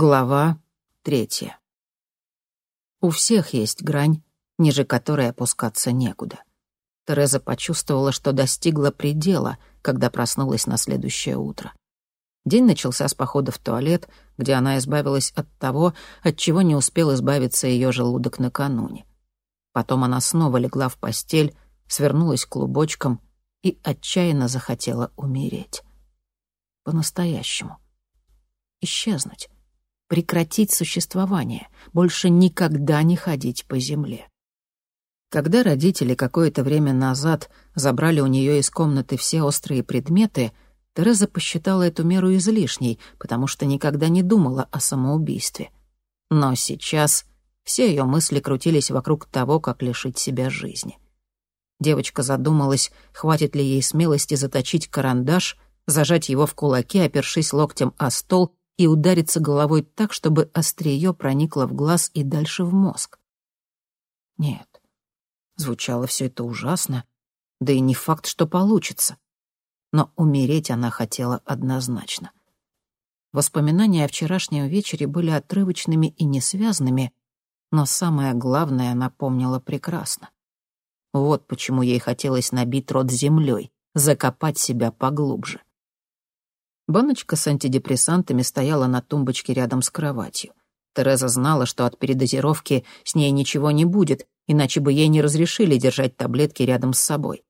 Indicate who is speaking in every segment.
Speaker 1: Глава третья. У всех есть грань, ниже которой опускаться некуда. Тереза почувствовала, что достигла предела, когда проснулась на следующее утро. День начался с похода в туалет, где она избавилась от того, от чего не успел избавиться ее желудок накануне. Потом она снова легла в постель, свернулась клубочком и отчаянно захотела умереть. По-настоящему. Исчезнуть прекратить существование, больше никогда не ходить по земле. Когда родители какое-то время назад забрали у нее из комнаты все острые предметы, Тереза посчитала эту меру излишней, потому что никогда не думала о самоубийстве. Но сейчас все ее мысли крутились вокруг того, как лишить себя жизни. Девочка задумалась, хватит ли ей смелости заточить карандаш, зажать его в кулаке, опершись локтем о стол и удариться головой так, чтобы острие проникло в глаз и дальше в мозг. Нет, звучало все это ужасно, да и не факт, что получится. Но умереть она хотела однозначно. Воспоминания о вчерашнем вечере были отрывочными и несвязанными, но самое главное она помнила прекрасно. Вот почему ей хотелось набить рот землей, закопать себя поглубже. Баночка с антидепрессантами стояла на тумбочке рядом с кроватью. Тереза знала, что от передозировки с ней ничего не будет, иначе бы ей не разрешили держать таблетки рядом с собой.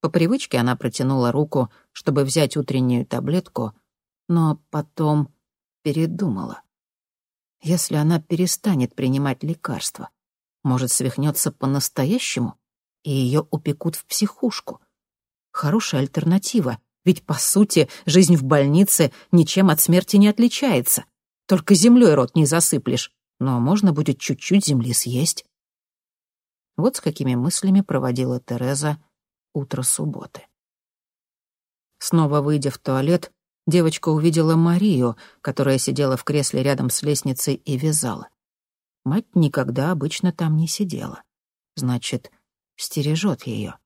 Speaker 1: По привычке она протянула руку, чтобы взять утреннюю таблетку, но потом передумала. Если она перестанет принимать лекарства, может, свихнется по-настоящему, и ее упекут в психушку. Хорошая альтернатива, ведь, по сути, жизнь в больнице ничем от смерти не отличается. Только землей рот не засыплешь, но можно будет чуть-чуть земли съесть. Вот с какими мыслями проводила Тереза утро субботы. Снова выйдя в туалет, девочка увидела Марию, которая сидела в кресле рядом с лестницей и вязала. Мать никогда обычно там не сидела. Значит, стережет ее.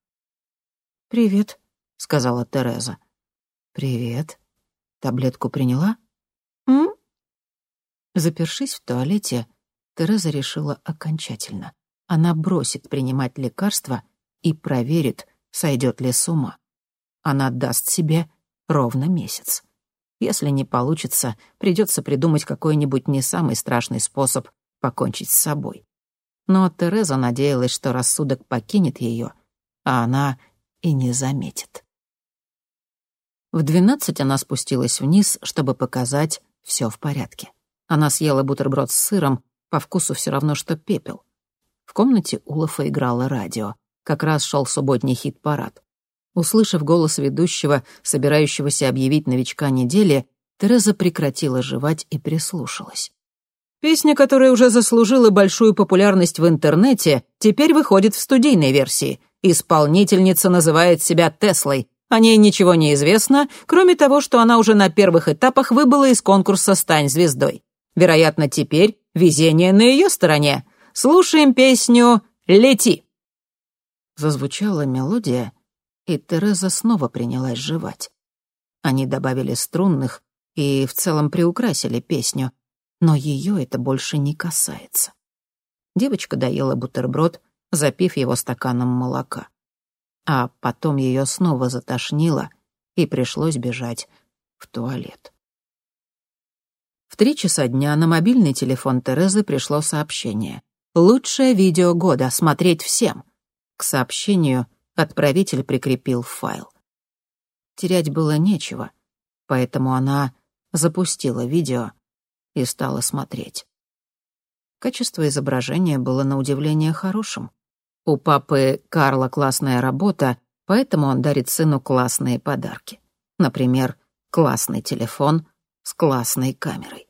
Speaker 1: «Привет», — сказала Тереза. «Привет. Таблетку приняла?» «М?» Запершись в туалете, Тереза решила окончательно. Она бросит принимать лекарства и проверит, сойдет ли с ума. Она даст себе ровно месяц. Если не получится, придется придумать какой-нибудь не самый страшный способ покончить с собой. Но Тереза надеялась, что рассудок покинет ее, а она и не заметит. В двенадцать она спустилась вниз, чтобы показать, все в порядке. Она съела бутерброд с сыром, по вкусу все равно, что пепел. В комнате Улафа играло радио. Как раз шел субботний хит-парад. Услышав голос ведущего, собирающегося объявить новичка недели, Тереза прекратила жевать и прислушалась. Песня, которая уже заслужила большую популярность в интернете, теперь выходит в студийной версии. Исполнительница называет себя Теслой, о ней ничего не известно, кроме того, что она уже на первых этапах выбыла из конкурса «Стань звездой». Вероятно, теперь везение на ее стороне. Слушаем песню «Лети». Зазвучала мелодия, и Тереза снова принялась жевать. Они добавили струнных и в целом приукрасили песню, но ее это больше не касается. Девочка доела бутерброд, запив его стаканом молока а потом ее снова затошнило, и пришлось бежать в туалет. В три часа дня на мобильный телефон Терезы пришло сообщение. «Лучшее видео года, смотреть всем!» К сообщению отправитель прикрепил файл. Терять было нечего, поэтому она запустила видео и стала смотреть. Качество изображения было на удивление хорошим. У папы Карла классная работа, поэтому он дарит сыну классные подарки. Например, классный телефон с классной камерой.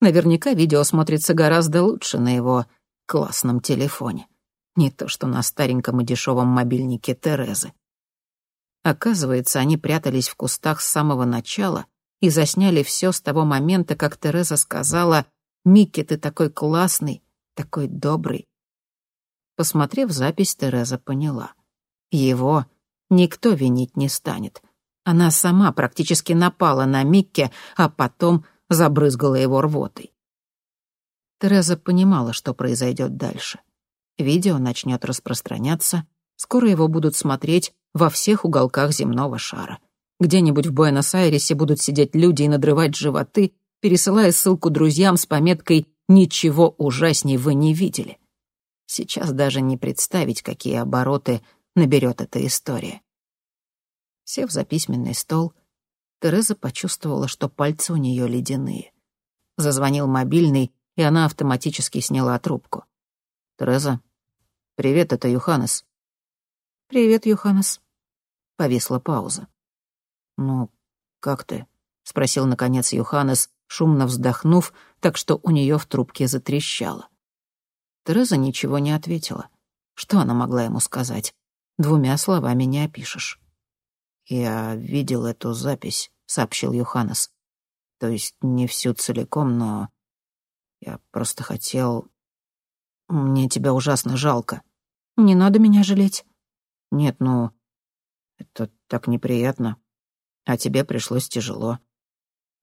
Speaker 1: Наверняка видео смотрится гораздо лучше на его классном телефоне. Не то что на стареньком и дешевом мобильнике Терезы. Оказывается, они прятались в кустах с самого начала и засняли все с того момента, как Тереза сказала «Микки, ты такой классный, такой добрый, Посмотрев запись, Тереза поняла. Его никто винить не станет. Она сама практически напала на Микке, а потом забрызгала его рвотой. Тереза понимала, что произойдет дальше. Видео начнет распространяться, скоро его будут смотреть во всех уголках земного шара. Где-нибудь в Буэнос-Айресе будут сидеть люди и надрывать животы, пересылая ссылку друзьям с пометкой «Ничего ужасней вы не видели». Сейчас даже не представить, какие обороты наберет эта история. Сев за письменный стол, Тереза почувствовала, что пальцы у нее ледяные. Зазвонил мобильный, и она автоматически сняла трубку. «Тереза, привет, это Юханес». «Привет, Юханес». Повисла пауза. «Ну, как ты?» — спросил, наконец, Юханес, шумно вздохнув, так что у нее в трубке затрещало. Тереза ничего не ответила. Что она могла ему сказать? Двумя словами не опишешь. «Я видел эту запись», — сообщил Юханес. «То есть не всю целиком, но я просто хотел... Мне тебя ужасно жалко». «Не надо меня жалеть». «Нет, ну, это так неприятно. А тебе пришлось тяжело.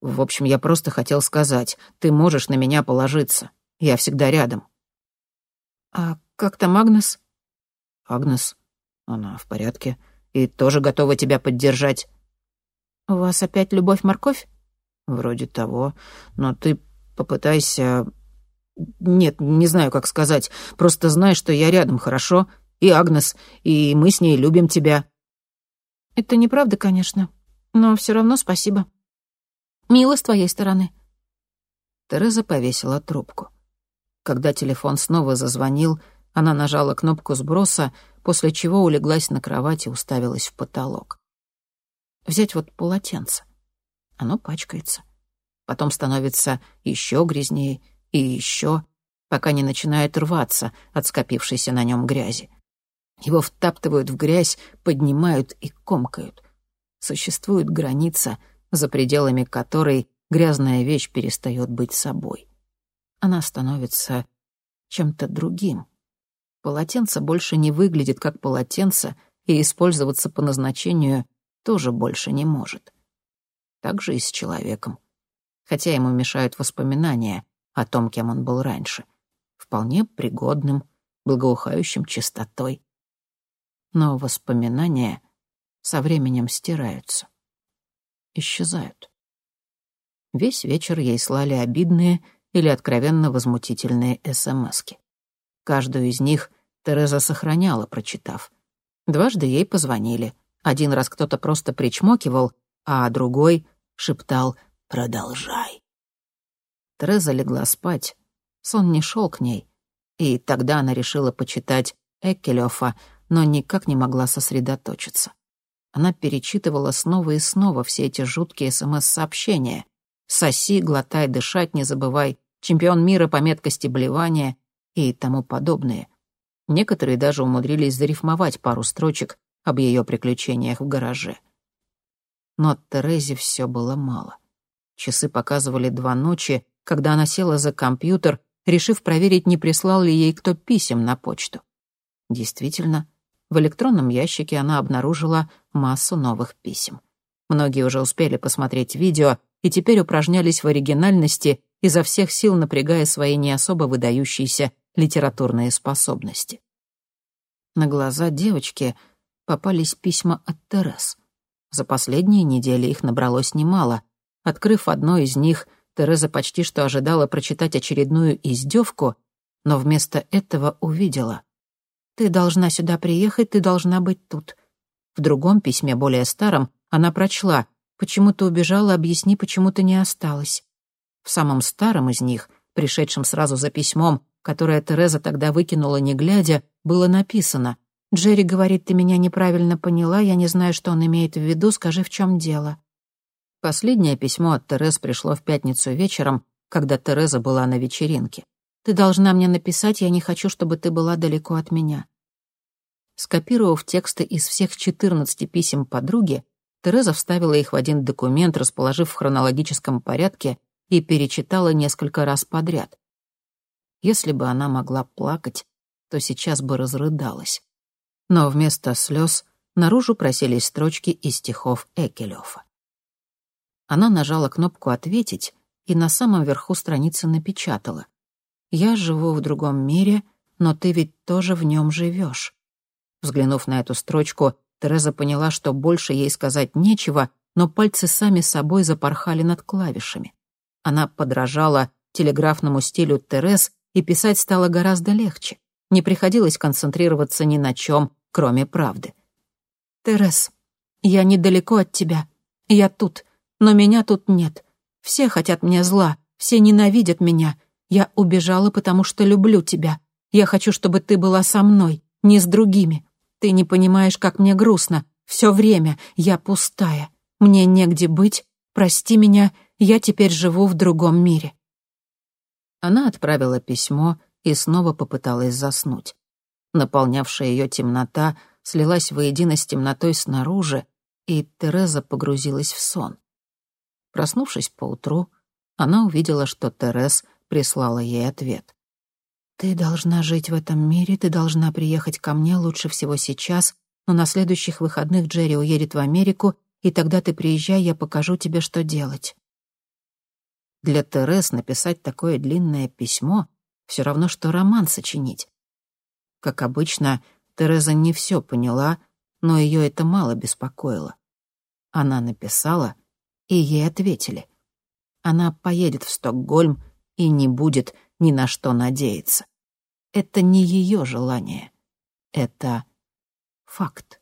Speaker 1: В общем, я просто хотел сказать, ты можешь на меня положиться. Я всегда рядом». «А как там Агнес?» «Агнес? Она в порядке и тоже готова тебя поддержать». «У вас опять любовь-морковь?» «Вроде того. Но ты попытайся...» «Нет, не знаю, как сказать. Просто знай, что я рядом, хорошо? И Агнес, и мы с ней любим тебя». «Это неправда, конечно, но все равно спасибо. Мило с твоей стороны». Тереза повесила трубку. Когда телефон снова зазвонил, она нажала кнопку сброса, после чего улеглась на кровать и уставилась в потолок. Взять вот полотенце. Оно пачкается. Потом становится еще грязнее и еще, пока не начинает рваться от скопившейся на нем грязи. Его втаптывают в грязь, поднимают и комкают. Существует граница, за пределами которой грязная вещь перестает быть собой. Она становится чем-то другим — Полотенце больше не выглядит как полотенце и использоваться по назначению тоже больше не может. Так же и с человеком. Хотя ему мешают воспоминания о том, кем он был раньше. Вполне пригодным, благоухающим чистотой. Но воспоминания со временем стираются. Исчезают. Весь вечер ей слали обидные или откровенно возмутительные СМСки. Каждую из них Тереза сохраняла, прочитав. Дважды ей позвонили. Один раз кто-то просто причмокивал, а другой шептал «Продолжай». Тереза легла спать. Сон не шел к ней. И тогда она решила почитать Эккелёфа, но никак не могла сосредоточиться. Она перечитывала снова и снова все эти жуткие СМС-сообщения. «Соси, глотай, дышать, не забывай», «Чемпион мира по меткости блевания» и тому подобные. Некоторые даже умудрились зарифмовать пару строчек об ее приключениях в гараже. Но Терезе все было мало. Часы показывали два ночи, когда она села за компьютер, решив проверить, не прислал ли ей кто писем на почту. Действительно, в электронном ящике она обнаружила массу новых писем. Многие уже успели посмотреть видео и теперь упражнялись в оригинальности, изо всех сил напрягая свои не особо выдающиеся литературные способности. На глаза девочки попались письма от Терес. За последние недели их набралось немало. Открыв одно из них, Тереза почти что ожидала прочитать очередную издевку, но вместо этого увидела. «Ты должна сюда приехать, ты должна быть тут». В другом письме, более старом, она прочла «Почему ты убежала, объясни, почему ты не осталась». В самом старом из них, пришедшем сразу за письмом, которое Тереза тогда выкинула не глядя, было написано «Джерри говорит, ты меня неправильно поняла, я не знаю, что он имеет в виду, скажи, в чем дело». Последнее письмо от Терез пришло в пятницу вечером, когда Тереза была на вечеринке. «Ты должна мне написать, я не хочу, чтобы ты была далеко от меня». Скопировав тексты из всех 14 писем подруги, Тереза вставила их в один документ, расположив в хронологическом порядке, и перечитала несколько раз подряд. Если бы она могла плакать, то сейчас бы разрыдалась. Но вместо слез наружу просились строчки из стихов Экелёфа. Она нажала кнопку «Ответить» и на самом верху страницы напечатала. «Я живу в другом мире, но ты ведь тоже в нем живешь». Взглянув на эту строчку, Тереза поняла, что больше ей сказать нечего, но пальцы сами собой запорхали над клавишами. Она подражала телеграфному стилю Терез, и писать стало гораздо легче. Не приходилось концентрироваться ни на чем, кроме правды. «Терез, я недалеко от тебя. Я тут, но меня тут нет. Все хотят мне зла, все ненавидят меня. Я убежала, потому что люблю тебя. Я хочу, чтобы ты была со мной, не с другими. Ты не понимаешь, как мне грустно. Все время я пустая. Мне негде быть. Прости меня, я теперь живу в другом мире». Она отправила письмо и снова попыталась заснуть. Наполнявшая ее темнота слилась воедино с темнотой снаружи, и Тереза погрузилась в сон. Проснувшись поутру, она увидела, что Терез прислала ей ответ. «Ты должна жить в этом мире, ты должна приехать ко мне лучше всего сейчас, но на следующих выходных Джерри уедет в Америку, и тогда ты приезжай, я покажу тебе, что делать». Для Терез написать такое длинное письмо все равно, что роман сочинить. Как обычно, Тереза не все поняла, но ее это мало беспокоило. Она написала, и ей ответили. Она поедет в Стокгольм и не будет ни на что надеяться. Это не ее желание. Это факт.